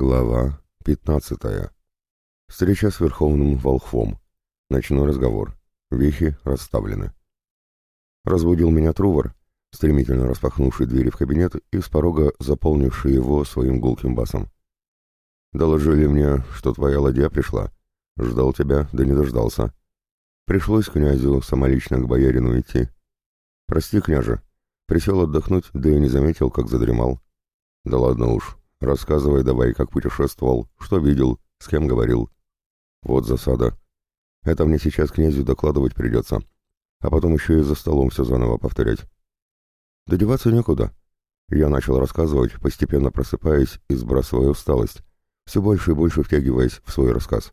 Глава 15. Встреча с Верховным Волхвом. Ночной разговор. Вехи расставлены. Разбудил меня Трувор, стремительно распахнувший двери в кабинет и с порога заполнивший его своим гулким басом. «Доложили мне, что твоя ладья пришла. Ждал тебя, да не дождался. Пришлось князю самолично к боярину идти. Прости, княже, присел отдохнуть, да и не заметил, как задремал. Да ладно уж, Рассказывай давай, как путешествовал, что видел, с кем говорил. Вот засада. Это мне сейчас князю докладывать придется. А потом еще и за столом все заново повторять. Додеваться некуда. Я начал рассказывать, постепенно просыпаясь и сбрасывая усталость, все больше и больше втягиваясь в свой рассказ.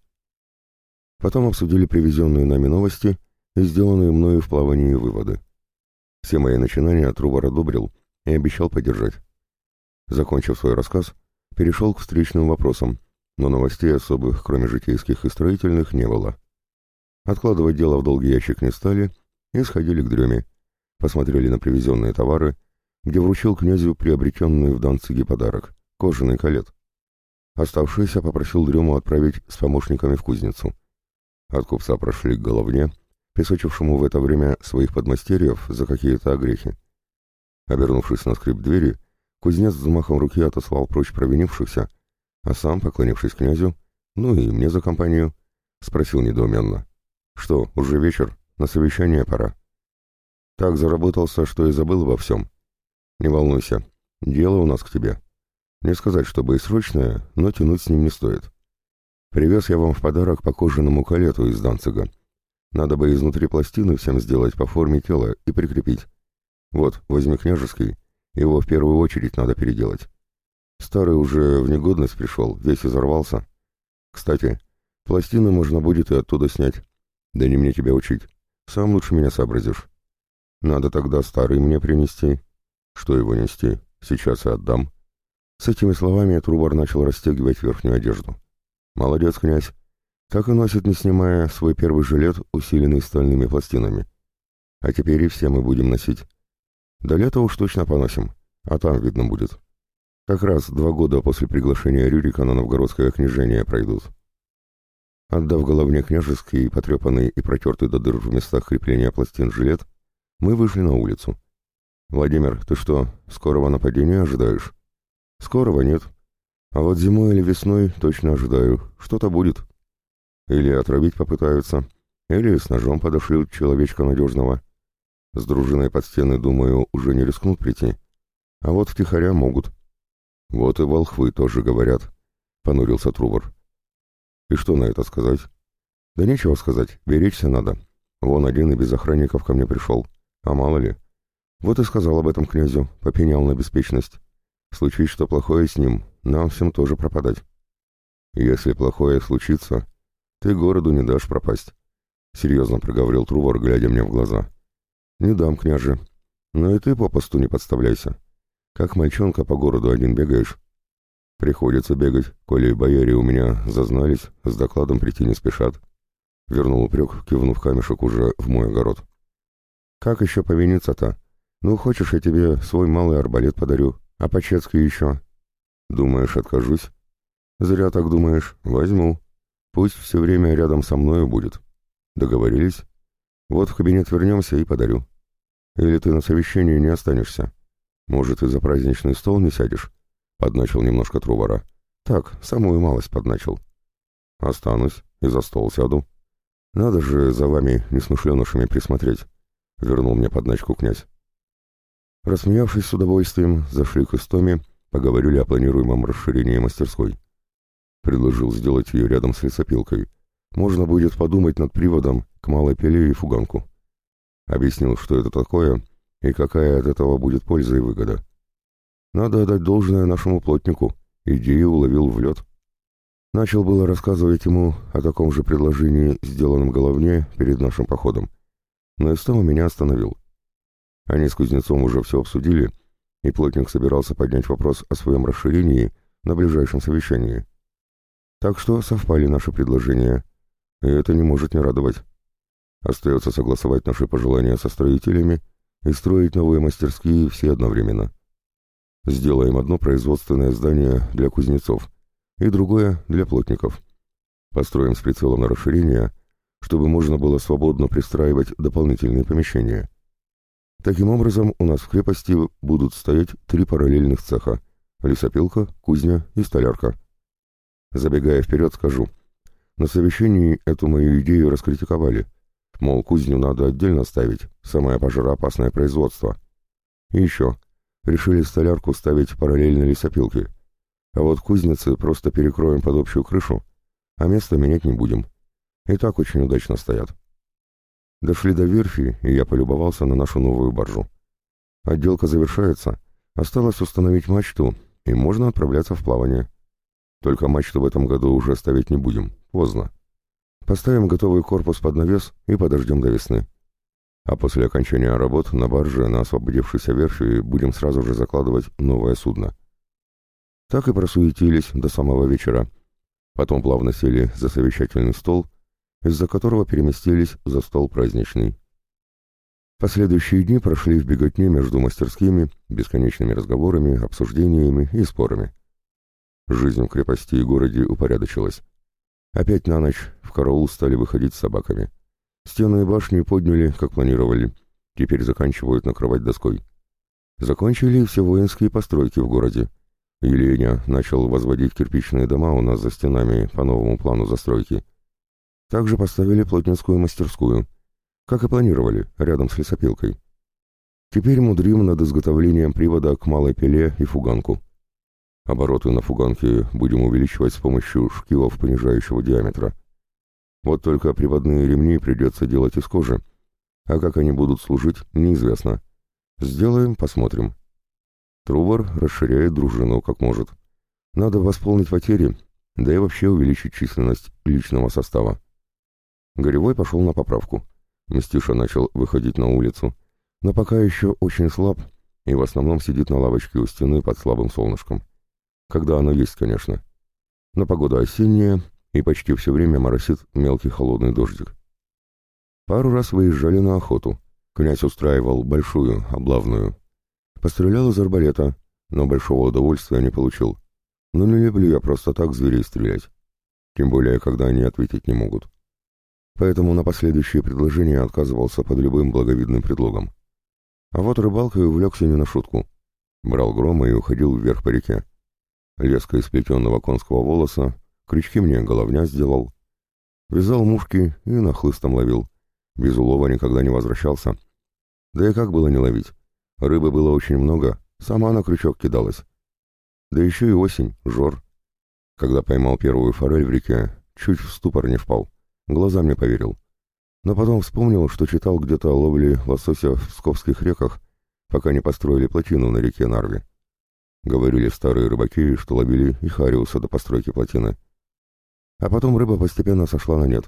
Потом обсудили привезенные нами новости и сделанные мною в плавании выводы. Все мои начинания Трубор одобрил и обещал поддержать. Закончив свой рассказ, перешел к встречным вопросам, но новостей особых, кроме житейских и строительных, не было. Откладывать дело в долгий ящик не стали и сходили к дреме. Посмотрели на привезенные товары, где вручил князю приобретенный в Данциге подарок — кожаный колет. Оставшийся попросил дрему отправить с помощниками в кузницу. От купца прошли к головне, песочившему в это время своих подмастерьев за какие-то огрехи. Обернувшись на скрип двери, Кузнец взмахом руки отослал прочь провинившихся, а сам, поклонившись князю, ну и мне за компанию, спросил недоуменно. «Что, уже вечер? На совещание пора?» Так заработался, что и забыл обо всем. «Не волнуйся, дело у нас к тебе. Не сказать, чтобы и срочное, но тянуть с ним не стоит. Привез я вам в подарок по кожаному калету из Данцига. Надо бы изнутри пластины всем сделать по форме тела и прикрепить. Вот, возьми княжеский, его в первую очередь надо переделать. Старый уже в негодность пришел, весь изорвался. Кстати, пластины можно будет и оттуда снять. Да не мне тебя учить. Сам лучше меня сообразишь. Надо тогда старый мне принести. Что его нести? Сейчас и отдам. С этими словами Трубар начал расстегивать верхнюю одежду. Молодец, князь. Так и носит, не снимая, свой первый жилет, усиленный стальными пластинами. А теперь и все мы будем носить. До лета уж точно поносим, а там видно будет. Как раз два года после приглашения Рюрика на новгородское княжение пройдут. Отдав головне княжеский, потрепанный и протертый до дыр в местах крепления пластин жилет, мы вышли на улицу. «Владимир, ты что, скорого нападения ожидаешь?» «Скорого нет. А вот зимой или весной точно ожидаю. Что-то будет. Или отравить попытаются, или с ножом подошлют человечка надежного. С дружиной под стены, думаю, уже не рискнут прийти. А вот втихаря могут. Вот и волхвы тоже говорят, — понурился Трувор. И что на это сказать? Да нечего сказать, беречься надо. Вон один и без охранников ко мне пришел. А мало ли. Вот и сказал об этом князю, попенял на беспечность. Случись что плохое с ним, нам всем тоже пропадать. Если плохое случится, ты городу не дашь пропасть. Серьезно проговорил Трувор, глядя мне в глаза. «Не дам, княже. Но и ты попосту не подставляйся. Как мальчонка по городу один бегаешь?» «Приходится бегать, коли бояре у меня зазнались, с докладом прийти не спешат». Вернул упрек, кивнув камешек уже в мой огород. «Как еще повиниться-то? Ну, хочешь, я тебе свой малый арбалет подарю, а по-чецки еще?» «Думаешь, откажусь?» «Зря так думаешь. Возьму. Пусть все время рядом со мною будет. Договорились?» Вот в кабинет вернемся и подарю. Или ты на совещании не останешься? Может, и за праздничный стол не сядешь?» Подначил немножко Трувора. «Так, самую малость подначил». «Останусь и за стол сяду. Надо же за вами несмышленышами присмотреть», — вернул мне подначку князь. Рассмеявшись с удовольствием, зашли к Истоме, поговорили о планируемом расширении мастерской. Предложил сделать ее рядом с лесопилкой. Можно будет подумать над приводом к малой пиле и фуганку. Объяснил, что это такое и какая от этого будет польза и выгода. Надо отдать должное нашему плотнику, идею уловил в лед. Начал было рассказывать ему о таком же предложении, сделанном головне перед нашим походом. Но Истома меня остановил. Они с кузнецом уже все обсудили, и плотник собирался поднять вопрос о своем расширении на ближайшем совещании. Так что совпали наши предложения, и это не может не радовать. Остается согласовать наши пожелания со строителями и строить новые мастерские все одновременно. Сделаем одно производственное здание для кузнецов, и другое для плотников. Построим с прицелом на расширение, чтобы можно было свободно пристраивать дополнительные помещения. Таким образом, у нас в крепости будут стоять три параллельных цеха – лесопилка, кузня и столярка. Забегая вперед, скажу. На совещании эту мою идею раскритиковали. Мол, кузню надо отдельно ставить, самое пожароопасное производство. И еще. Решили столярку ставить параллельно лесопилке. А вот кузницы просто перекроем под общую крышу, а место менять не будем. И так очень удачно стоят. Дошли до верфи, и я полюбовался на нашу новую баржу. Отделка завершается, осталось установить мачту, и можно отправляться в плавание. Только мачту в этом году уже ставить не будем, поздно. Поставим готовый корпус под навес и подождем до весны. А после окончания работ на барже на освободившейся верфи будем сразу же закладывать новое судно. Так и просуетились до самого вечера. Потом плавно сели за совещательный стол из-за которого переместились за стол праздничный. Последующие дни прошли в беготне между мастерскими, бесконечными разговорами, обсуждениями и спорами. Жизнь в крепости и городе упорядочилась. Опять на ночь в караул стали выходить с собаками. Стены и башни подняли, как планировали. Теперь заканчивают накрывать доской. Закончили все воинские постройки в городе. Еленя начал возводить кирпичные дома у нас за стенами по новому плану застройки. Также поставили плотницкую мастерскую, как и планировали, рядом с лесопилкой. Теперь мудрим над изготовлением привода к малой пиле и фуганку. Обороты на фуганке будем увеличивать с помощью шкивов понижающего диаметра. Вот только приводные ремни придется делать из кожи, а как они будут служить, неизвестно. Сделаем, посмотрим. Трувор расширяет дружину как может. Надо восполнить потери, да и вообще увеличить численность личного состава. Горевой пошел на поправку. Мстиша начал выходить на улицу, но пока еще очень слаб и в основном сидит на лавочке у стены под слабым солнышком. Когда оно есть, конечно. Но погода осенняя, и почти все время моросит мелкий холодный дождик. Пару раз выезжали на охоту. Князь устраивал большую, облавную. Пострелял из арбалета, но большого удовольствия не получил. Но не люблю я просто так зверей стрелять. Тем более, когда они ответить не могут поэтому на последующие предложения отказывался под любым благовидным предлогом. А вот рыбалкой увлекся не на шутку. Брал грома и уходил вверх по реке. Леска из конского волоса, крючки мне головня сделал. Вязал мушки и нахлыстом ловил. Без улова никогда не возвращался. Да и как было не ловить? Рыбы было очень много, сама на крючок кидалась. Да еще и осень, жор. Когда поймал первую форель в реке, чуть в ступор не впал. Глазам не поверил. Но потом вспомнил, что читал где-то о ловле лосося в Псковских реках, пока не построили плотину на реке Нарве. Говорили старые рыбаки, что ловили и Хариуса до постройки плотины. А потом рыба постепенно сошла на нет.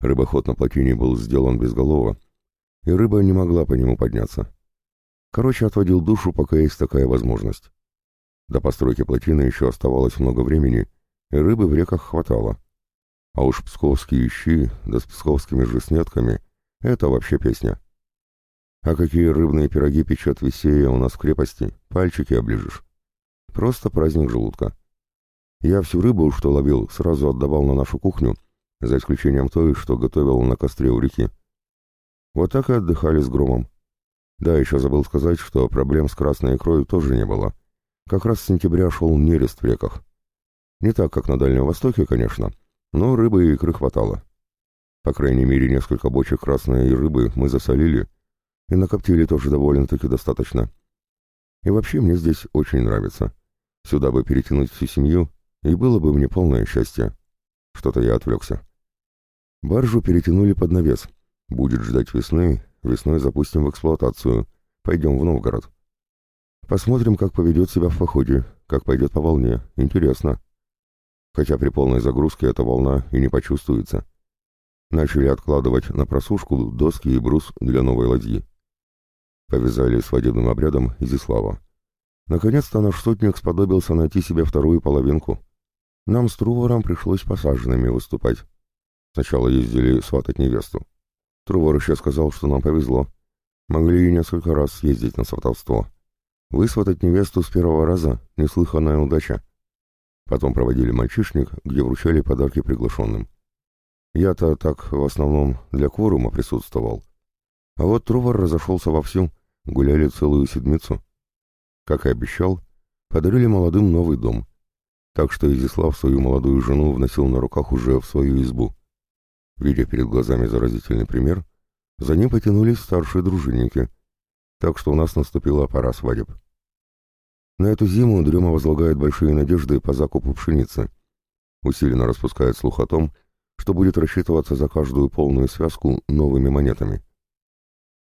Рыбоход на плотине был сделан безголово, и рыба не могла по нему подняться. Короче, отводил душу, пока есть такая возможность. До постройки плотины еще оставалось много времени, и рыбы в реках хватало. А уж псковские щи, да с псковскими же снетками — это вообще песня. А какие рыбные пироги печет Весея у нас в крепости, пальчики оближешь. Просто праздник желудка. Я всю рыбу, что ловил, сразу отдавал на нашу кухню, за исключением той, что готовил на костре у реки. Вот так и отдыхали с громом. Да, еще забыл сказать, что проблем с красной икрой тоже не было. Как раз с сентября шел нерест в реках. Не так, как на Дальнем Востоке, конечно, но рыбы и икры хватало. По крайней мере, несколько бочек красной рыбы мы засолили, и накоптили тоже довольно-таки достаточно. И вообще мне здесь очень нравится. Сюда бы перетянуть всю семью, и было бы мне полное счастье. Что-то я отвлекся. Баржу перетянули под навес. Будет ждать весны, весной запустим в эксплуатацию. Пойдем в Новгород. Посмотрим, как поведет себя в походе, как пойдет по волне. Интересно хотя при полной загрузке эта волна и не почувствуется. Начали откладывать на просушку доски и брус для новой ладьи. Повязали свадебным обрядом Изислава. Наконец-то наш сотник сподобился найти себе вторую половинку. Нам с Трувором пришлось посаженными выступать. Сначала ездили сватать невесту. Трувор еще сказал, что нам повезло. Могли и несколько раз съездить на сватовство. Высватать невесту с первого раза — неслыханная удача. Потом проводили мальчишник, где вручали подарки приглашенным. Я-то так в основном для кворума присутствовал. А вот Трувор разошелся вовсю, гуляли целую седмицу. Как и обещал, подарили молодым новый дом. Так что Изислав свою молодую жену вносил на руках уже в свою избу. Видя перед глазами заразительный пример, за ним потянулись старшие дружинники. Так что у нас наступила пора свадеб. На эту зиму Дрема возлагает большие надежды по закупу пшеницы. Усиленно распускает слух о том, что будет рассчитываться за каждую полную связку новыми монетами.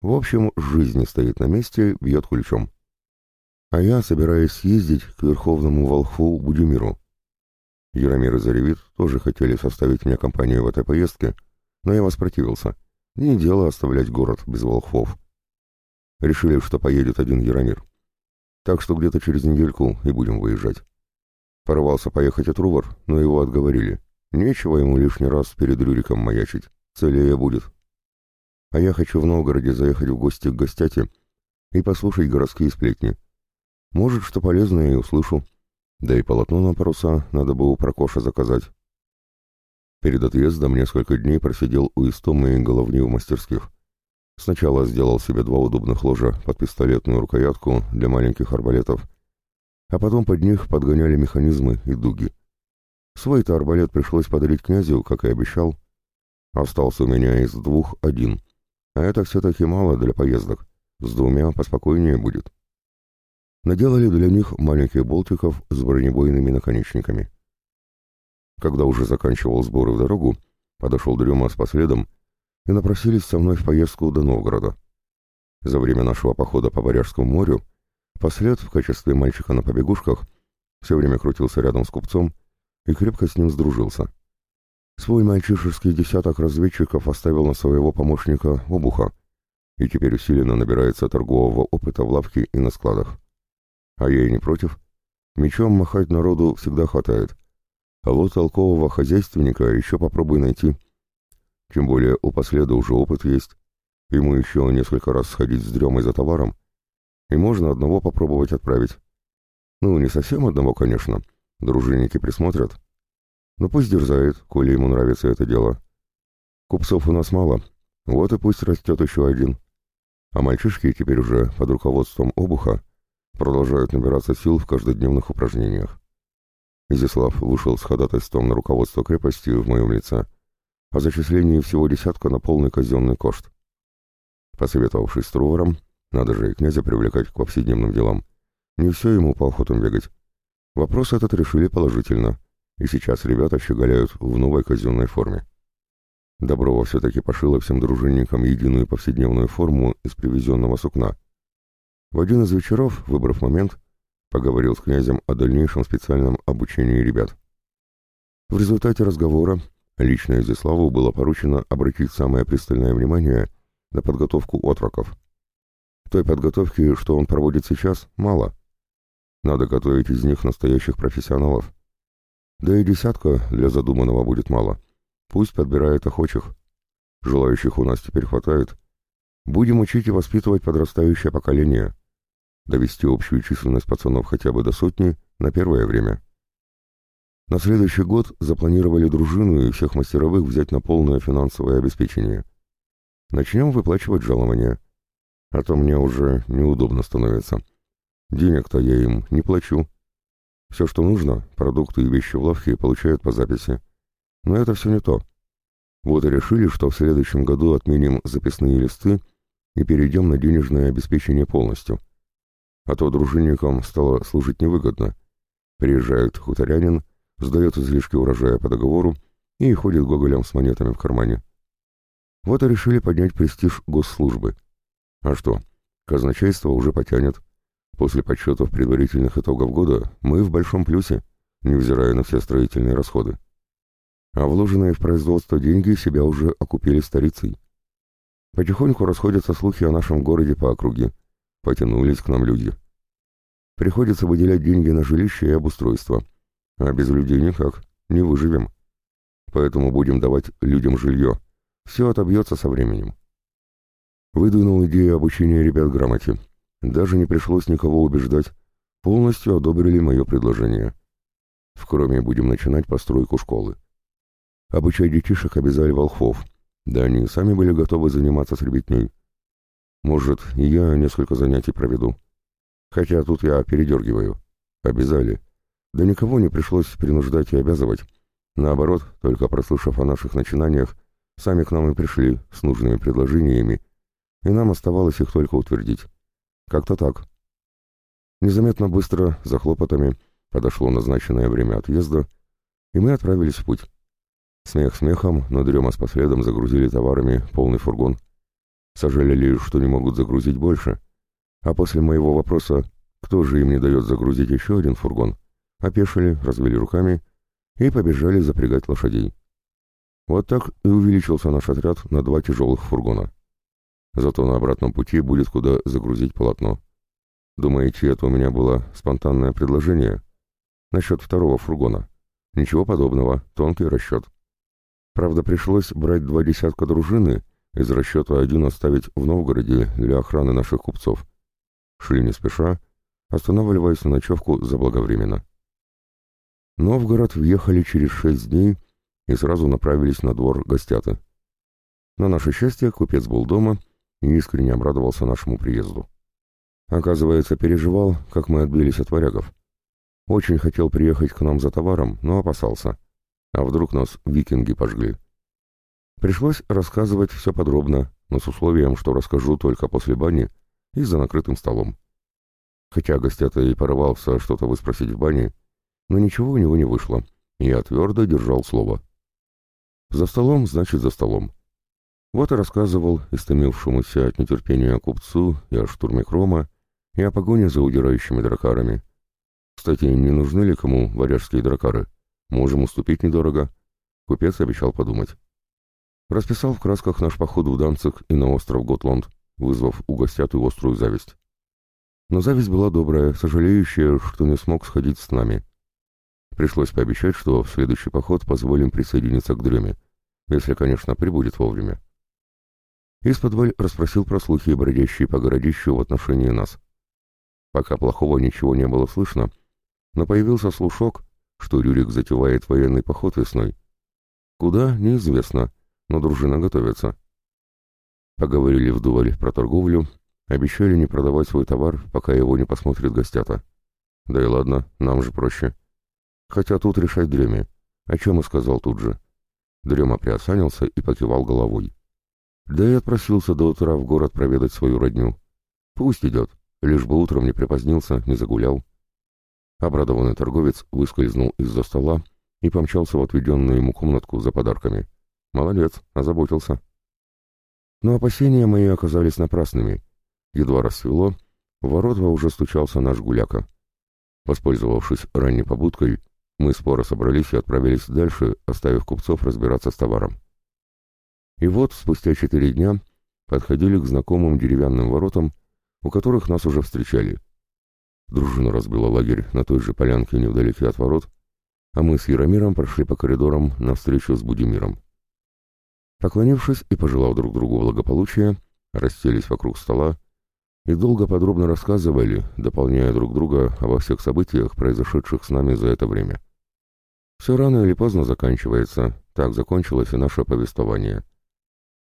В общем, жизнь стоит на месте, бьет ключом. А я собираюсь съездить к верховному волхву Будимиру. Яромир и Заревит тоже хотели составить мне компанию в этой поездке, но я воспротивился. Не дело оставлять город без волхвов. Решили, что поедет один Яромир. Так что где-то через недельку и будем выезжать. Порвался поехать от Рувар, но его отговорили. Нечего ему лишний раз перед Рюриком маячить. Целее будет. А я хочу в Новгороде заехать в гости к гостяте и послушать городские сплетни. Может, что полезное и услышу. Да и полотно на паруса надо бы у Прокоша заказать. Перед отъездом несколько дней просидел у Истомы и головни в мастерских. Сначала сделал себе два удобных ложа под пистолетную рукоятку для маленьких арбалетов, а потом под них подгоняли механизмы и дуги. Свой-то арбалет пришлось подарить князю, как и обещал. Остался у меня из двух один, а это все-таки мало для поездок, с двумя поспокойнее будет. Наделали для них маленьких болтиков с бронебойными наконечниками. Когда уже заканчивал сборы в дорогу, подошел Дрема с последом и напросились со мной в поездку до Новгорода. За время нашего похода по Варяжскому морю послед в качестве мальчика на побегушках все время крутился рядом с купцом и крепко с ним сдружился. Свой мальчишеский десяток разведчиков оставил на своего помощника Обуха и теперь усиленно набирается торгового опыта в лавке и на складах. А я и не против. Мечом махать народу всегда хватает. А вот толкового хозяйственника еще попробуй найти — тем более у последа уже опыт есть. Ему еще несколько раз сходить с дремой за товаром. И можно одного попробовать отправить. Ну, не совсем одного, конечно. Дружинники присмотрят. Но пусть дерзает, коли ему нравится это дело. Купцов у нас мало. Вот и пусть растет еще один. А мальчишки теперь уже под руководством обуха продолжают набираться сил в каждодневных упражнениях. Изяслав вышел с ходатайством на руководство крепости в моем лице — о зачислении всего десятка на полный казенный кошт. Посоветовавшись с Трувором, надо же и князя привлекать к повседневным делам, не все ему по охотам бегать. Вопрос этот решили положительно, и сейчас ребята щеголяют в новой казенной форме. Доброва все-таки пошила всем дружинникам единую повседневную форму из привезенного сукна. В один из вечеров, выбрав момент, поговорил с князем о дальнейшем специальном обучении ребят. В результате разговора Лично Изяславу было поручено обратить самое пристальное внимание на подготовку отроков. Той подготовки, что он проводит сейчас, мало. Надо готовить из них настоящих профессионалов. Да и десятка для задуманного будет мало. Пусть подбирает охочих. Желающих у нас теперь хватает. Будем учить и воспитывать подрастающее поколение. Довести общую численность пацанов хотя бы до сотни на первое время. На следующий год запланировали дружину и всех мастеровых взять на полное финансовое обеспечение. Начнем выплачивать жалования. А то мне уже неудобно становится. Денег-то я им не плачу. Все, что нужно, продукты и вещи в лавке получают по записи. Но это все не то. Вот и решили, что в следующем году отменим записные листы и перейдем на денежное обеспечение полностью. А то дружинникам стало служить невыгодно. Приезжает хуторянин, сдает излишки урожая по договору и ходит гоголям с монетами в кармане. Вот и решили поднять престиж госслужбы. А что, казначейство уже потянет. После подсчетов предварительных итогов года мы в большом плюсе, невзирая на все строительные расходы. А вложенные в производство деньги себя уже окупили старицей. Потихоньку расходятся слухи о нашем городе по округе. Потянулись к нам люди. Приходится выделять деньги на жилище и обустройство. А без людей никак, не выживем. Поэтому будем давать людям жилье. Все отобьется со временем. Выдвинул идею обучения ребят грамоте. Даже не пришлось никого убеждать. Полностью одобрили мое предложение. В Кроме будем начинать постройку школы. Обучать детишек обязали волхвов, да они сами были готовы заниматься с ребятней. Может, и я несколько занятий проведу. Хотя тут я передергиваю. Обязали. Да никого не пришлось принуждать и обязывать. Наоборот, только прослушав о наших начинаниях, сами к нам и пришли с нужными предложениями, и нам оставалось их только утвердить. Как-то так. Незаметно быстро, за хлопотами, подошло назначенное время отъезда, и мы отправились в путь. Смех смехом, но дрема с последом загрузили товарами полный фургон. Сожалели, что не могут загрузить больше. А после моего вопроса, кто же им не дает загрузить еще один фургон, опешили, развели руками и побежали запрягать лошадей. Вот так и увеличился наш отряд на два тяжелых фургона. Зато на обратном пути будет куда загрузить полотно. Думаете, это у меня было спонтанное предложение? Насчет второго фургона. Ничего подобного, тонкий расчет. Правда, пришлось брать два десятка дружины, из расчета один оставить в Новгороде для охраны наших купцов. Шли не спеша, останавливаясь на ночевку заблаговременно. Новгород въехали через шесть дней и сразу направились на двор гостяты. На наше счастье купец был дома и искренне обрадовался нашему приезду. Оказывается, переживал, как мы отбились от варягов. Очень хотел приехать к нам за товаром, но опасался. А вдруг нас викинги пожгли? Пришлось рассказывать все подробно, но с условием, что расскажу только после бани и за накрытым столом. Хотя гостята и порывался что-то выспросить в бане, но ничего у него не вышло, я твердо держал слово. За столом, значит, за столом. Вот и рассказывал истомившемуся от нетерпения купцу и о штурме Крома, и о погоне за удирающими дракарами. Кстати, не нужны ли кому варяжские дракары? Можем уступить недорого. Купец обещал подумать. Расписал в красках наш поход в Данцик и на остров Готланд, вызвав у гостяту острую зависть. Но зависть была добрая, сожалеющая, что не смог сходить с нами. Пришлось пообещать, что в следующий поход позволим присоединиться к дреме, если, конечно, прибудет вовремя. Из-под расспросил про слухи, бродящие по городищу в отношении нас. Пока плохого ничего не было слышно, но появился слушок, что Рюрик затевает военный поход весной. Куда, неизвестно, но дружина готовится. Поговорили вдоволь про торговлю, обещали не продавать свой товар, пока его не посмотрит гостята. Да и ладно, нам же проще. Хотя тут решать Дреме, о чем и сказал тут же. Дрема приосанился и покивал головой. Да и отпросился до утра в город проведать свою родню. Пусть идет, лишь бы утром не припозднился, не загулял. Обрадованный торговец выскользнул из-за стола и помчался в отведенную ему комнатку за подарками. Молодец, озаботился. Но опасения мои оказались напрасными. Едва рассвело, в ворота уже стучался наш гуляка. Воспользовавшись ранней побудкой, мы споро собрались и отправились дальше, оставив купцов разбираться с товаром. И вот, спустя четыре дня, подходили к знакомым деревянным воротам, у которых нас уже встречали. Дружина разбила лагерь на той же полянке невдалеке от ворот, а мы с Яромиром прошли по коридорам навстречу с Будимиром. Поклонившись и пожелав друг другу благополучия, расселись вокруг стола и долго подробно рассказывали, дополняя друг друга обо всех событиях, произошедших с нами за это время. Все рано или поздно заканчивается, так закончилось и наше повествование.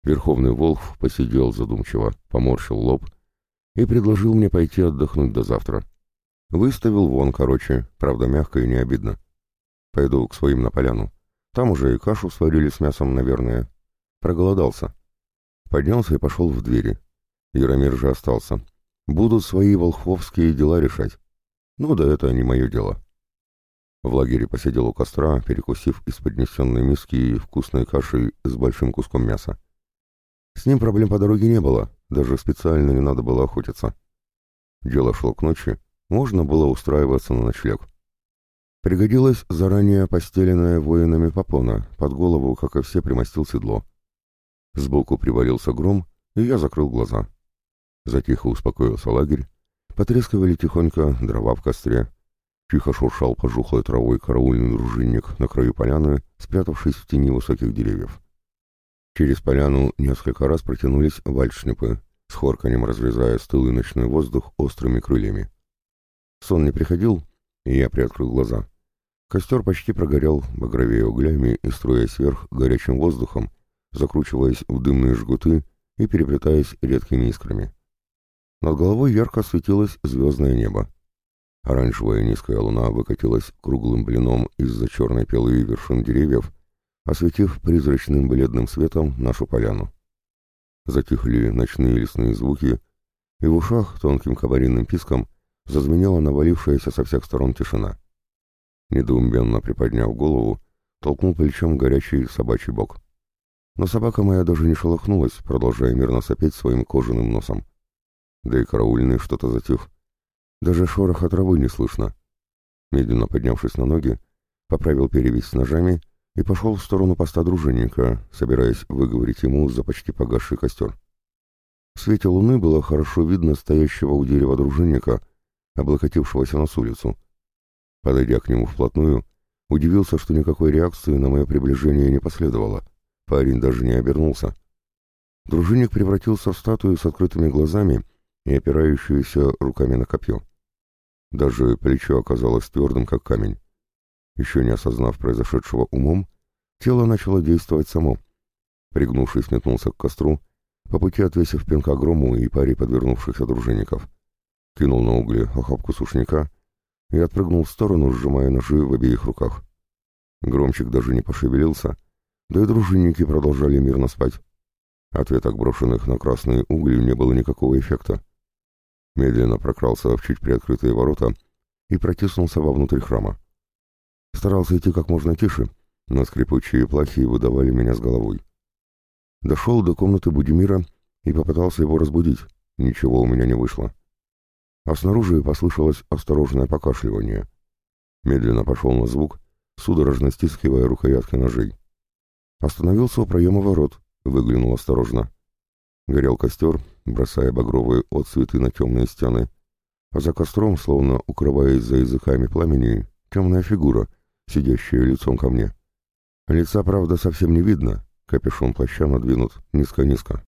Верховный Волх посидел задумчиво, поморщил лоб и предложил мне пойти отдохнуть до завтра. Выставил вон, короче, правда мягко и не обидно. Пойду к своим на поляну. Там уже и кашу сварили с мясом, наверное. Проголодался. Поднялся и пошел в двери. Яромир же остался. Будут свои волхвовские дела решать. Ну да это не мое дело. В лагере посидел у костра, перекусив из поднесенной миски вкусной кашей с большим куском мяса. С ним проблем по дороге не было, даже специально не надо было охотиться. Дело шло к ночи, можно было устраиваться на ночлег. Пригодилась заранее постеленная воинами попона, под голову, как и все, примостил седло. Сбоку привалился гром, и я закрыл глаза. Затихо успокоился лагерь, потрескивали тихонько дрова в костре, тихо шуршал пожухлой травой караульный дружинник на краю поляны, спрятавшись в тени высоких деревьев. Через поляну несколько раз протянулись вальшнипы, с хорканем разрезая стылый ночной воздух острыми крыльями. Сон не приходил, и я приоткрыл глаза. Костер почти прогорел, багровее углями и струясь вверх горячим воздухом, закручиваясь в дымные жгуты и переплетаясь редкими искрами. Над головой ярко светилось звездное небо. Оранжевая низкая луна выкатилась круглым блином из-за черной пелы вершин деревьев, осветив призрачным бледным светом нашу поляну. Затихли ночные лесные звуки, и в ушах тонким кабаринным писком зазвенела навалившаяся со всех сторон тишина. Недоуменно приподняв голову, толкнул плечом горячий собачий бок. Но собака моя даже не шелохнулась, продолжая мирно сопеть своим кожаным носом. Да и караульный что-то затих. Даже шороха травы не слышно. Медленно поднявшись на ноги, поправил перевязь с ножами и пошел в сторону поста дружинника, собираясь выговорить ему за почти погасший костер. В свете луны было хорошо видно стоящего у дерева дружинника, облокотившегося на улицу. Подойдя к нему вплотную, удивился, что никакой реакции на мое приближение не последовало. Парень даже не обернулся. Дружинник превратился в статую с открытыми глазами и опирающуюся руками на копье. Даже плечо оказалось твердым, как камень. Еще не осознав произошедшего умом, тело начало действовать само. Пригнувшись, метнулся к костру, по пути отвесив пинка грому и паре подвернувшихся дружинников. Кинул на угли охапку сушняка и отпрыгнул в сторону, сжимая ножи в обеих руках. Громчик даже не пошевелился, да и дружинники продолжали мирно спать. Ответок брошенных на красные угли не было никакого эффекта медленно прокрался в чуть приоткрытые ворота и протиснулся вовнутрь храма. Старался идти как можно тише, но скрипучие плахи выдавали меня с головой. Дошел до комнаты Будимира и попытался его разбудить. Ничего у меня не вышло. А снаружи послышалось осторожное покашливание. Медленно пошел на звук, судорожно стискивая рукоятки ножей. Остановился у проема ворот, выглянул осторожно. Горел костер, бросая багровые отцветы на темные стены, а за костром, словно укрываясь за языками пламени, темная фигура, сидящая лицом ко мне. Лица, правда, совсем не видно, капюшон плаща надвинут низко-низко.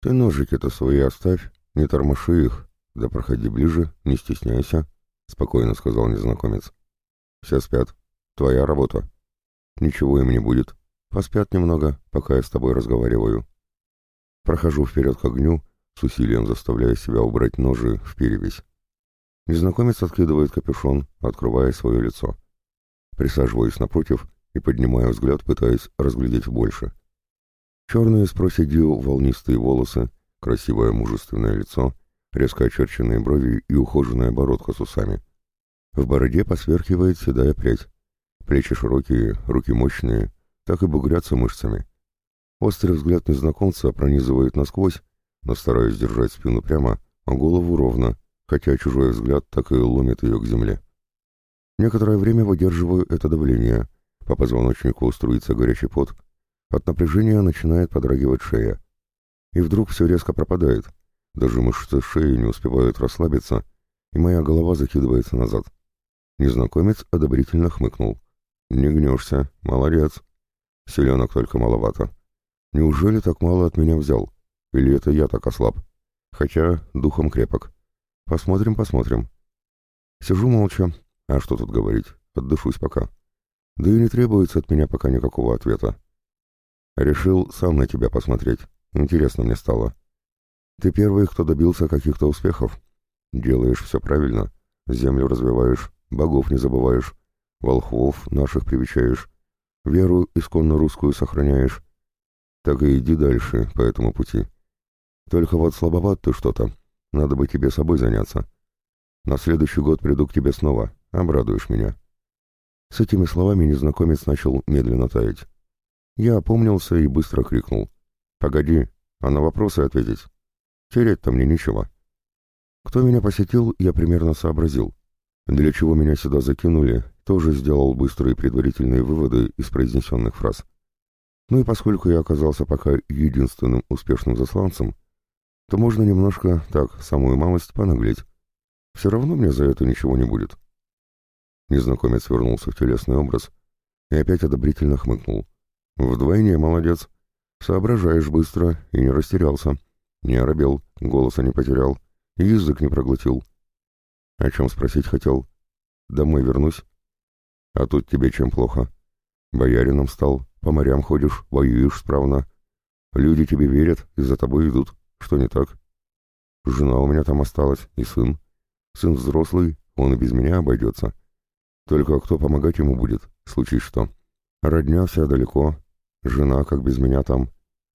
«Ты ножики-то свои оставь, не тормоши их, да проходи ближе, не стесняйся», — спокойно сказал незнакомец. «Все спят. Твоя работа. Ничего им не будет. Поспят немного, пока я с тобой разговариваю. Прохожу вперед к огню, с усилием заставляя себя убрать ножи в перевязь. Незнакомец откидывает капюшон, открывая свое лицо. Присаживаюсь напротив и поднимаю взгляд, пытаясь разглядеть больше. Черные с проседью волнистые волосы, красивое мужественное лицо, резко очерченные брови и ухоженная бородка с усами. В бороде посверкивает седая прядь. Плечи широкие, руки мощные, так и бугрятся мышцами. Острый взгляд незнакомца пронизывает насквозь, но стараюсь держать спину прямо, а голову ровно, хотя чужой взгляд так и ломит ее к земле. Некоторое время выдерживаю это давление, по позвоночнику струится горячий пот, от напряжения начинает подрагивать шея. И вдруг все резко пропадает, даже мышцы шеи не успевают расслабиться, и моя голова закидывается назад. Незнакомец одобрительно хмыкнул. «Не гнешься, молодец. Селенок только маловато. Неужели так мало от меня взял? Или это я так ослаб? Хотя духом крепок. Посмотрим, посмотрим. Сижу молча. А что тут говорить? Отдышусь пока. Да и не требуется от меня пока никакого ответа. Решил сам на тебя посмотреть. Интересно мне стало. Ты первый, кто добился каких-то успехов. Делаешь все правильно. Землю развиваешь, богов не забываешь, волхвов наших привечаешь, веру исконно русскую сохраняешь, так и иди дальше по этому пути. Только вот слабоват ты что-то, надо бы тебе собой заняться. На следующий год приду к тебе снова, обрадуешь меня». С этими словами незнакомец начал медленно таять. Я опомнился и быстро крикнул. «Погоди, а на вопросы ответить? Терять-то мне нечего». Кто меня посетил, я примерно сообразил. Для чего меня сюда закинули, тоже сделал быстрые предварительные выводы из произнесенных фраз. Ну и поскольку я оказался пока единственным успешным засланцем, то можно немножко, так, самую малость понаглеть. Все равно мне за это ничего не будет. Незнакомец вернулся в телесный образ и опять одобрительно хмыкнул. «Вдвойне молодец. Соображаешь быстро и не растерялся. Не оробел, голоса не потерял язык не проглотил. О чем спросить хотел? Домой вернусь. А тут тебе чем плохо? Боярином стал, по морям ходишь, воюешь справно. Люди тебе верят и за тобой идут. Что не так? Жена у меня там осталась, и сын. Сын взрослый, он и без меня обойдется. Только кто помогать ему будет, случись что? Родня вся далеко. Жена, как без меня там.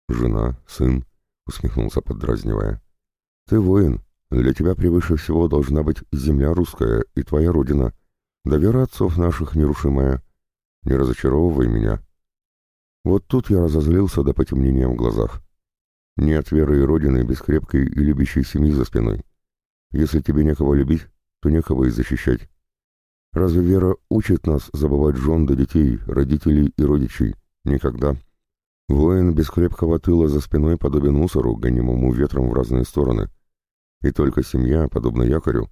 Жена, сын, усмехнулся, поддразнивая. Ты воин. Для тебя превыше всего должна быть земля русская и твоя родина. Да вера отцов наших нерушимая. Не разочаровывай меня. Вот тут я разозлился до потемнения в глазах. Нет веры и родины без крепкой и любящей семьи за спиной. Если тебе некого любить, то некого и защищать. Разве вера учит нас забывать жен до детей, родителей и родичей? Никогда. Воин без крепкого тыла за спиной подобен мусору, гонимому ветром в разные стороны. И только семья, подобно якорю,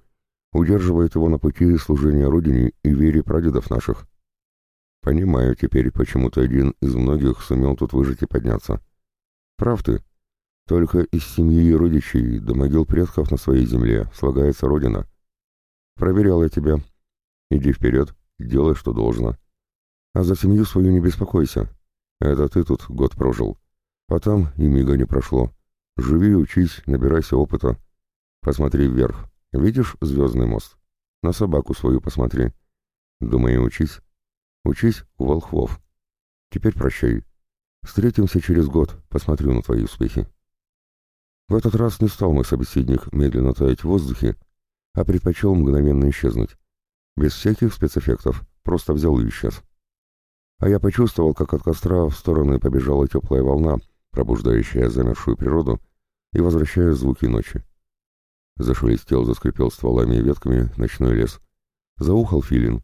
удерживает его на пути служения Родине и вере прадедов наших. Понимаю теперь, почему ты один из многих сумел тут выжить и подняться. Прав ты. Только из семьи и родичей до могил предков на своей земле слагается Родина. Проверял я тебя, Иди вперед, делай, что должно. А за семью свою не беспокойся. Это ты тут год прожил. А там и мига не прошло. Живи, учись, набирайся опыта. Посмотри вверх. Видишь звездный мост? На собаку свою посмотри. Думай, учись. Учись у волхвов. Теперь прощай. Встретимся через год, посмотрю на твои успехи. В этот раз не стал мой собеседник медленно таять в воздухе, а предпочел мгновенно исчезнуть. Без всяких спецэффектов, просто взял и исчез. А я почувствовал, как от костра в стороны побежала теплая волна, пробуждающая замершую природу и возвращая звуки ночи. Зашелестел, заскрипел стволами и ветками ночной лес. Заухал филин.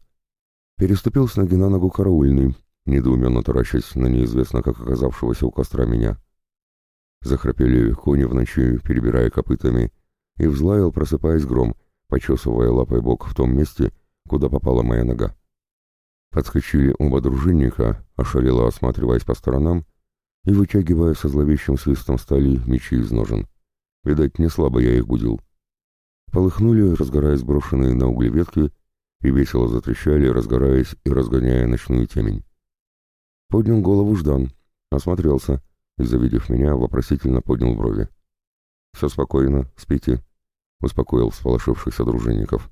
Переступил с ноги на ногу караульный, недоуменно таращась на неизвестно как оказавшегося у костра меня. Захрапели кони в ночи, перебирая копытами, и взлаял, просыпаясь гром, почесывая лапой бок в том месте, куда попала моя нога. Подскочили оба дружинника, ошалело осматриваясь по сторонам и вытягивая со зловещим свистом стали мечи из ножен. Видать, не слабо я их будил. Полыхнули, разгораясь брошенные на угли ветки, и весело затрещали, разгораясь и разгоняя ночную темень. Поднял голову Ждан, осмотрелся и, завидев меня, вопросительно поднял брови. «Все спокойно, спите», — успокоил всполошившихся дружинников.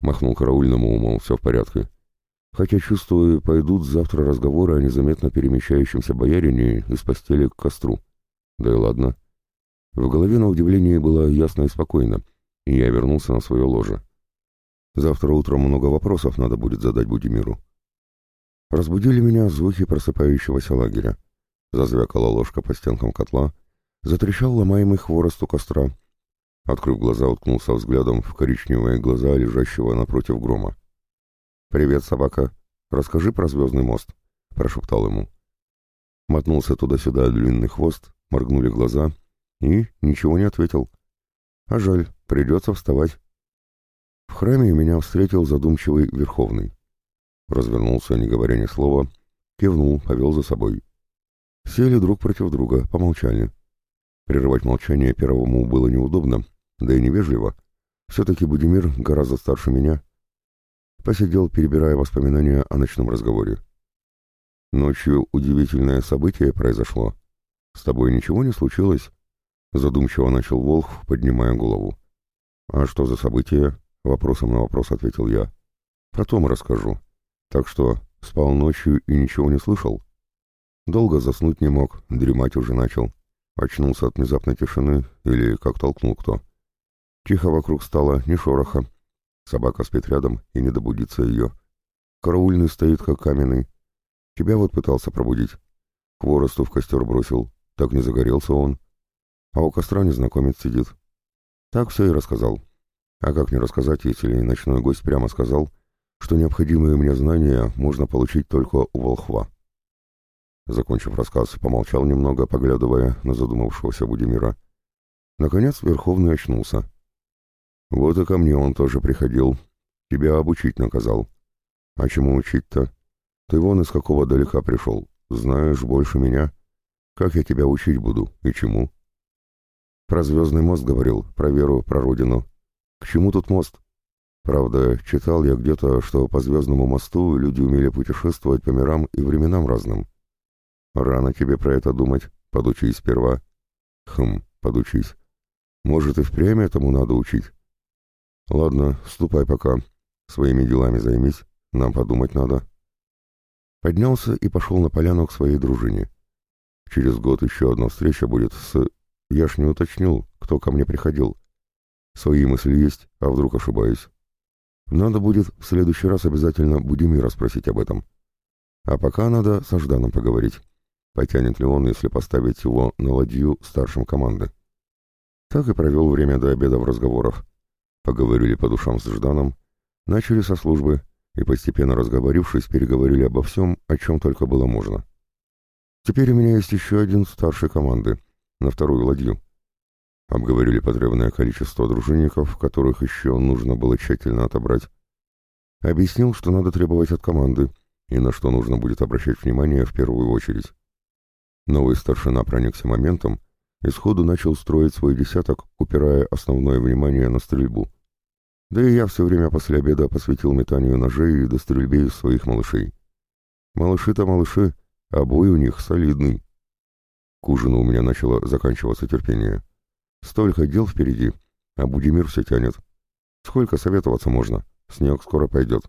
Махнул караульному, мол, все в порядке. Хотя, чувствую, пойдут завтра разговоры о незаметно перемещающемся боярине из постели к костру. Да и ладно. В голове на удивление было ясно и спокойно, и я вернулся на свое ложе. Завтра утром много вопросов надо будет задать Будимиру. Разбудили меня звуки просыпающегося лагеря. Зазвякала ложка по стенкам котла, затрещал ломаемый хворост у костра, Открыв глаза, уткнулся взглядом в коричневые глаза лежащего напротив грома. «Привет, собака. Расскажи про звездный мост», — прошептал ему. Мотнулся туда-сюда длинный хвост, моргнули глаза и ничего не ответил. А жаль, придется вставать. В храме меня встретил задумчивый Верховный. Развернулся, не говоря ни слова, кивнул, повел за собой. Сели друг против друга, помолчали. Прерывать молчание первому было неудобно, да и невежливо. Все-таки Будимир гораздо старше меня. Посидел, перебирая воспоминания о ночном разговоре. Ночью удивительное событие произошло. С тобой ничего не случилось? Задумчиво начал Волх, поднимая голову. А что за событие? Вопросом на вопрос ответил я. Потом расскажу. Так что, спал ночью и ничего не слышал? Долго заснуть не мог, дремать уже начал. Очнулся от внезапной тишины или как толкнул кто. Тихо вокруг стало, ни шороха. Собака спит рядом, и не добудится ее. Караульный стоит, как каменный. Тебя вот пытался пробудить. Хворосту в костер бросил, так не загорелся он. А у костра незнакомец сидит. Так все и рассказал. А как не рассказать, если ночной гость прямо сказал, что необходимые мне знания можно получить только у волхва. Закончив рассказ, помолчал немного, поглядывая на задумавшегося Будимира. Наконец Верховный очнулся. Вот и ко мне он тоже приходил. Тебя обучить наказал. А чему учить-то? Ты вон из какого далека пришел. Знаешь больше меня. Как я тебя учить буду и чему? Про звездный мост говорил, про веру, про родину. К чему тут мост? Правда, читал я где-то, что по Звездному мосту люди умели путешествовать по мирам и временам разным. Рано тебе про это думать, подучись сперва. Хм, подучись. Может, и впрямь этому надо учить. Ладно, ступай пока. Своими делами займись, нам подумать надо. Поднялся и пошел на поляну к своей дружине. Через год еще одна встреча будет с... Я ж не уточнил, кто ко мне приходил. Свои мысли есть, а вдруг ошибаюсь. Надо будет в следующий раз обязательно Будимира спросить об этом. А пока надо со Жданом поговорить. Потянет ли он, если поставить его на ладью старшим команды. Так и провел время до обеда в разговорах. Поговорили по душам с Жданом, начали со службы и, постепенно разговорившись, переговорили обо всем, о чем только было можно. Теперь у меня есть еще один старший команды, на вторую ладью. Обговорили потребное количество дружинников, которых еще нужно было тщательно отобрать. Объяснил, что надо требовать от команды и на что нужно будет обращать внимание в первую очередь. Новый старшина проникся моментом и сходу начал строить свой десяток, упирая основное внимание на стрельбу. Да и я все время после обеда посвятил метанию ножей и до стрельбе из своих малышей. Малыши-то малыши, а бой у них солидный. К ужину у меня начало заканчиваться терпение. Столько дел впереди, а Будимир все тянет. Сколько советоваться можно? Снег скоро пойдет.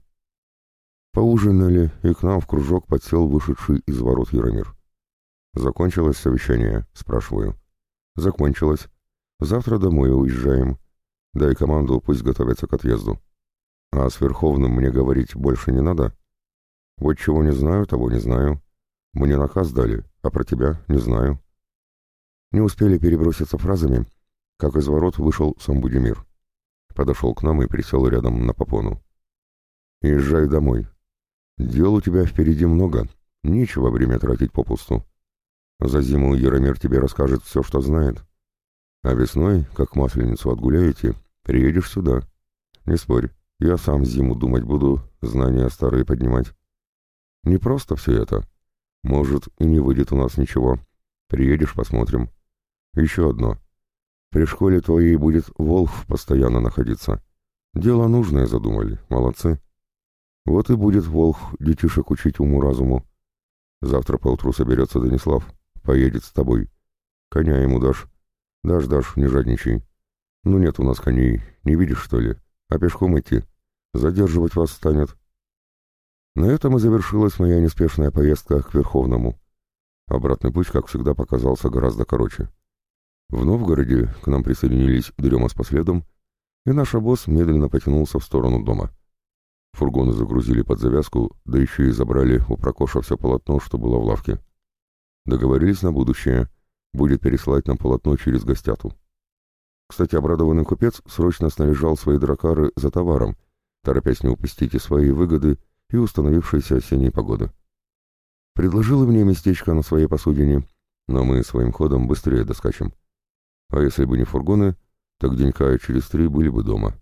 Поужинали, и к нам в кружок подсел вышедший из ворот Яромир. «Закончилось совещание?» — спрашиваю. «Закончилось. Завтра домой уезжаем. Дай команду, пусть готовятся к отъезду. А с Верховным мне говорить больше не надо? Вот чего не знаю, того не знаю. Мне наказ дали, а про тебя не знаю». Не успели переброситься фразами, как из ворот вышел сам Будимир. Подошел к нам и присел рядом на попону. «Езжай домой. Дел у тебя впереди много, нечего время тратить попусту. За зиму Яромир тебе расскажет все, что знает. А весной, как масленицу отгуляете, приедешь сюда. Не спорь, я сам зиму думать буду, знания старые поднимать. Не просто все это. Может, и не выйдет у нас ничего. Приедешь, посмотрим. Еще одно. При школе твоей будет Волх постоянно находиться. Дело нужное задумали, молодцы. Вот и будет Волх детишек учить уму-разуму. Завтра поутру соберется Данислав, поедет с тобой. Коня ему дашь. Дашь, дашь, не жадничай. Ну нет у нас коней, не видишь, что ли? А пешком идти? Задерживать вас станет. На этом и завершилась моя неспешная поездка к Верховному. Обратный путь, как всегда, показался гораздо короче. В Новгороде к нам присоединились Дрема с последом, и наш обоз медленно потянулся в сторону дома. Фургоны загрузили под завязку, да еще и забрали у Прокоша все полотно, что было в лавке. Договорились на будущее, будет переслать нам полотно через гостяту. Кстати, обрадованный купец срочно снаряжал свои дракары за товаром, торопясь не упустить и свои выгоды, и установившейся осенней погоды. Предложил мне местечко на своей посудине, но мы своим ходом быстрее доскачем. А если бы не фургоны, так денька через три были бы дома.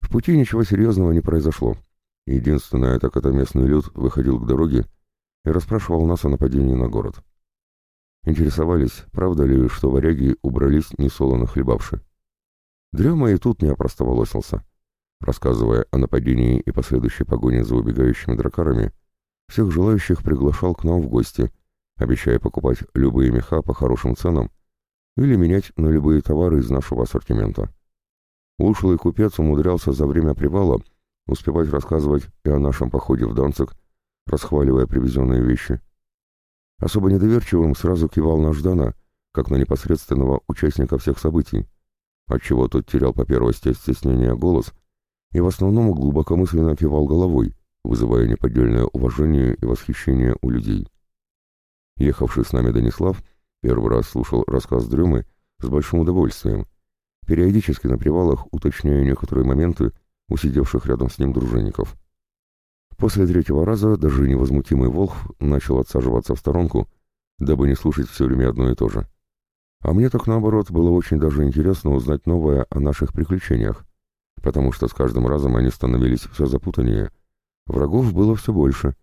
В пути ничего серьезного не произошло. Единственное, так это местный люд выходил к дороге и расспрашивал нас о нападении на город. Интересовались, правда ли, что варяги убрались несолоно хлебавши. Дрема и тут не опростоволосился. Рассказывая о нападении и последующей погоне за убегающими дракарами, всех желающих приглашал к нам в гости, обещая покупать любые меха по хорошим ценам или менять на любые товары из нашего ассортимента. Ушлый купец умудрялся за время привала успевать рассказывать и о нашем походе в Данцик, расхваливая привезенные вещи. Особо недоверчивым сразу кивал на Ждана, как на непосредственного участника всех событий, отчего тот терял по первости стеснения голос и в основном глубокомысленно кивал головой, вызывая неподдельное уважение и восхищение у людей. Ехавший с нами Данислав — Первый раз слушал рассказ Дрюмы с большим удовольствием, периодически на привалах уточняя некоторые моменты у сидевших рядом с ним дружинников. После третьего раза даже невозмутимый Волх начал отсаживаться в сторонку, дабы не слушать все время одно и то же. А мне так наоборот было очень даже интересно узнать новое о наших приключениях, потому что с каждым разом они становились все запутаннее, врагов было все больше,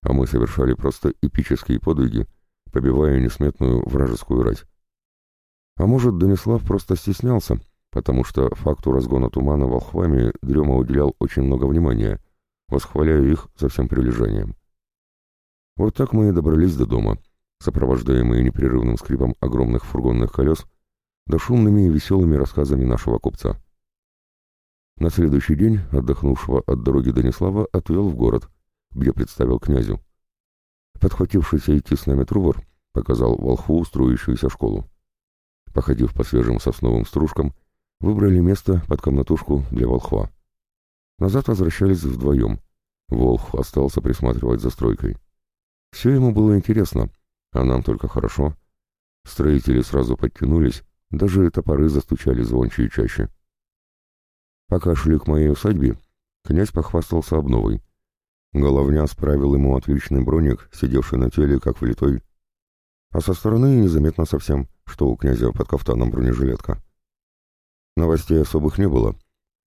а мы совершали просто эпические подвиги, побивая несметную вражескую рать. А может, Данислав просто стеснялся потому что факту разгона тумана волхвами Дрема уделял очень много внимания, восхваляя их со всем прилежанием. Вот так мы и добрались до дома, сопровождаемые непрерывным скрипом огромных фургонных колес, да шумными и веселыми рассказами нашего купца. На следующий день отдохнувшего от дороги Данислава отвел в город, где представил князю. Подхватившийся идти с нами Трувор показал волхву строящуюся школу. Походив по свежим сосновым стружкам, выбрали место под комнатушку для волхва. Назад возвращались вдвоем. Волхв остался присматривать за стройкой. Все ему было интересно, а нам только хорошо. Строители сразу подтянулись, даже топоры застучали звонче и чаще. Пока шли к моей усадьбе, князь похвастался обновой. Головня справил ему отличный броник, сидевший на теле, как влитой. А со стороны незаметно совсем, что у князя под кафтаном бронежилетка. Новостей особых не было.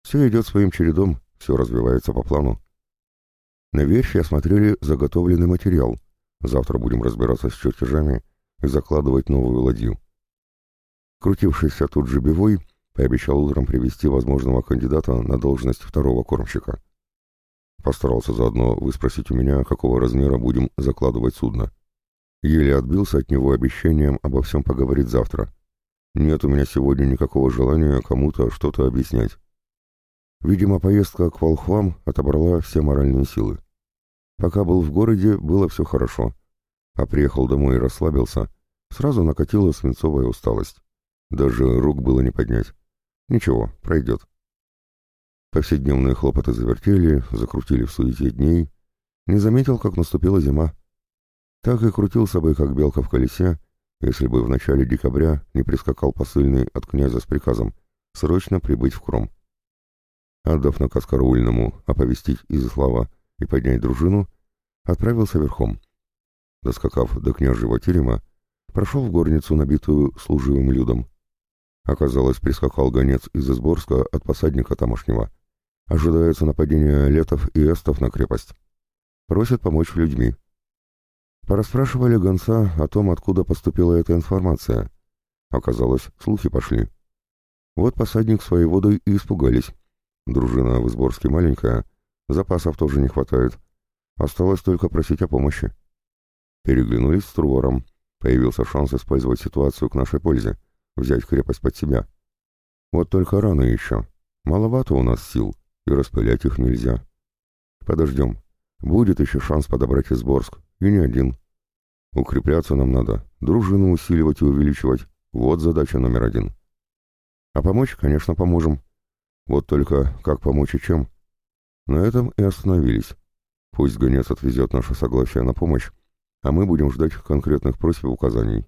Все идет своим чередом, все развивается по плану. На вещи осмотрели заготовленный материал. Завтра будем разбираться с чертежами и закладывать новую ладью. Крутившийся тут же Бивой пообещал утром привести возможного кандидата на должность второго кормщика. Постарался заодно выспросить у меня, какого размера будем закладывать судно. Еле отбился от него обещанием обо всем поговорить завтра. Нет у меня сегодня никакого желания кому-то что-то объяснять. Видимо, поездка к волхвам отобрала все моральные силы. Пока был в городе, было все хорошо. А приехал домой и расслабился, сразу накатила свинцовая усталость. Даже рук было не поднять. Ничего, пройдет. Повседневные хлопоты завертели, закрутили в суете дней. Не заметил, как наступила зима. Так и крутился бы, как белка в колесе, если бы в начале декабря не прискакал посыльный от князя с приказом срочно прибыть в Кром. Отдав наказ караульному оповестить Изыслава и поднять дружину, отправился верхом. Доскакав до княжьего терема, прошел в горницу, набитую служивым людом. Оказалось, прискакал гонец из Изборска от посадника тамошнего. Ожидается нападение летов и эстов на крепость. Просят помочь людьми. Порасспрашивали гонца о том, откуда поступила эта информация. Оказалось, слухи пошли. Вот посадник с воеводой и испугались. Дружина в Изборске маленькая, запасов тоже не хватает. Осталось только просить о помощи. Переглянулись с Трувором. Появился шанс использовать ситуацию к нашей пользе, взять крепость под себя. Вот только рано еще. Маловато у нас сил, и распылять их нельзя. Подождем. Будет еще шанс подобрать Изборск, и не один. Укрепляться нам надо, дружину усиливать и увеличивать. Вот задача номер один. А помочь, конечно, поможем. Вот только как помочь и чем? На этом и остановились. Пусть гонец отвезет наше согласие на помощь, а мы будем ждать конкретных просьб и указаний.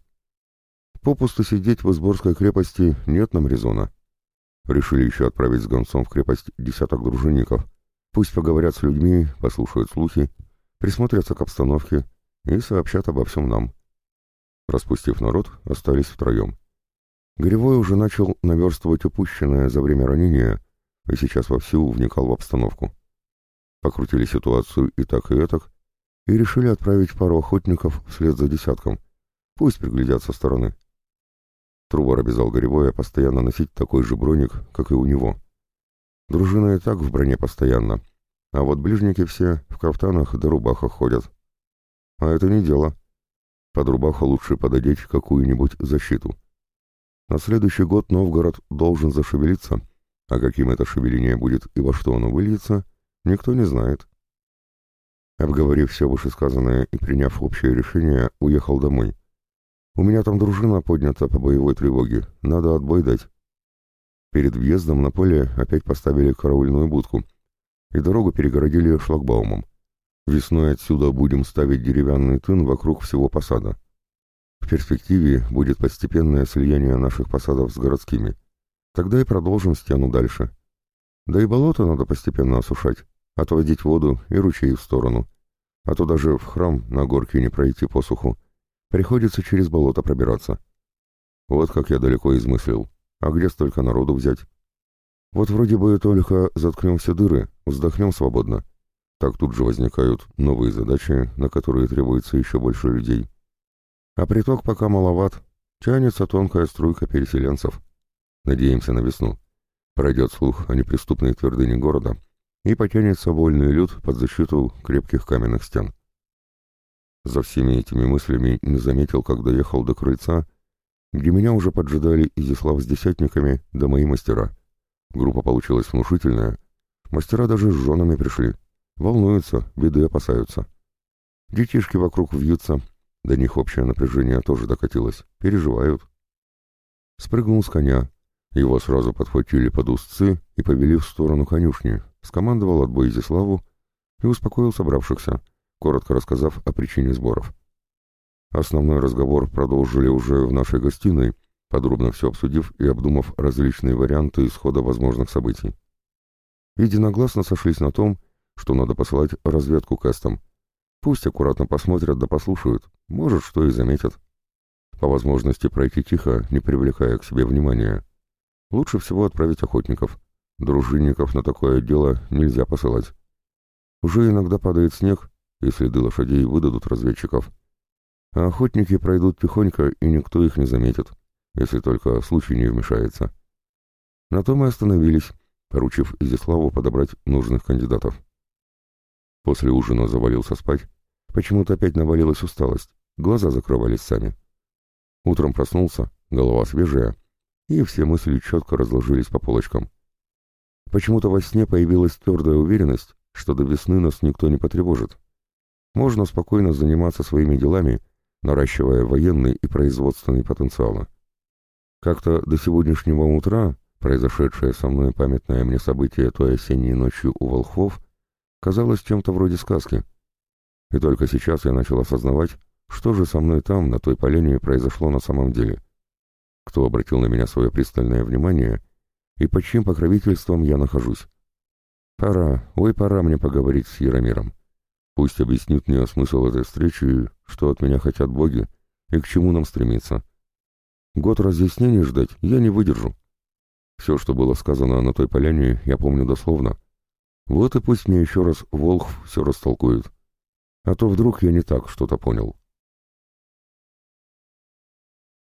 Попусту сидеть в Изборской крепости нет нам резона. Решили еще отправить с гонцом в крепость десяток дружинников. Пусть поговорят с людьми, послушают слухи, присмотрятся к обстановке и сообщат обо всем нам. Распустив народ, остались втроем. Горевой уже начал наверстывать упущенное за время ранения и сейчас вовсю вникал в обстановку. Покрутили ситуацию и так, и этак, и решили отправить пару охотников вслед за десятком. Пусть приглядят со стороны. Трубар обязал Горевоя постоянно носить такой же броник, как и у него. Дружина и так в броне постоянно, а вот ближники все в кафтанах да рубахах ходят. А это не дело. Под рубаху лучше пододеть какую-нибудь защиту. На следующий год Новгород должен зашевелиться, а каким это шевеление будет и во что оно выльется, никто не знает. Обговорив все вышесказанное и приняв общее решение, уехал домой. У меня там дружина поднята по боевой тревоге, надо отбой дать. Перед въездом на поле опять поставили караульную будку и дорогу перегородили шлагбаумом. Весной отсюда будем ставить деревянный тын вокруг всего посада. В перспективе будет постепенное слияние наших посадов с городскими. Тогда и продолжим стену дальше. Да и болото надо постепенно осушать, отводить воду и ручей в сторону. А то даже в храм на горке не пройти посуху. Приходится через болото пробираться. Вот как я далеко измыслил. А где столько народу взять? Вот вроде бы только заткнем все дыры, вздохнем свободно. Так тут же возникают новые задачи, на которые требуется еще больше людей. А приток пока маловат, тянется тонкая струйка переселенцев. Надеемся на весну. Пройдет слух о неприступной твердыне города и потянется вольный люд под защиту крепких каменных стен. За всеми этими мыслями не заметил, когда ехал до крыльца, где меня уже поджидали Изислав с десятниками, да мои мастера. Группа получилась внушительная. Мастера даже с женами пришли. Волнуются, беды опасаются. Детишки вокруг вьются, до них общее напряжение тоже докатилось. Переживают. Спрыгнул с коня. Его сразу подхватили под узцы и повели в сторону конюшни. Скомандовал отбой Изиславу и успокоил собравшихся, коротко рассказав о причине сборов. Основной разговор продолжили уже в нашей гостиной, подробно все обсудив и обдумав различные варианты исхода возможных событий. Единогласно сошлись на том, что надо посылать разведку к эстам. Пусть аккуратно посмотрят да послушают, может, что и заметят. По возможности пройти тихо, не привлекая к себе внимания. Лучше всего отправить охотников. Дружинников на такое дело нельзя посылать. Уже иногда падает снег, и следы лошадей выдадут разведчиков. А охотники пройдут тихонько, и никто их не заметит, если только случай не вмешается. На том и остановились, поручив Изяславу подобрать нужных кандидатов. После ужина завалился спать. Почему-то опять навалилась усталость, глаза закрывались сами. Утром проснулся, голова свежая, и все мысли четко разложились по полочкам. Почему-то во сне появилась твердая уверенность, что до весны нас никто не потревожит. Можно спокойно заниматься своими делами, наращивая военный и производственный потенциалы. Как-то до сегодняшнего утра произошедшее со мной памятное мне событие той осенней ночью у волхвов казалось чем-то вроде сказки. И только сейчас я начал осознавать, что же со мной там, на той полене, произошло на самом деле. Кто обратил на меня свое пристальное внимание и под чьим покровительством я нахожусь. Пора, ой, пора мне поговорить с Яромиром. Пусть объяснит мне смысл этой встречи, что от меня хотят боги и к чему нам стремиться. Год разъяснений ждать я не выдержу. Все, что было сказано на той поляне, я помню дословно. Вот и пусть мне еще раз Волхв все растолкует. А то вдруг я не так что-то понял.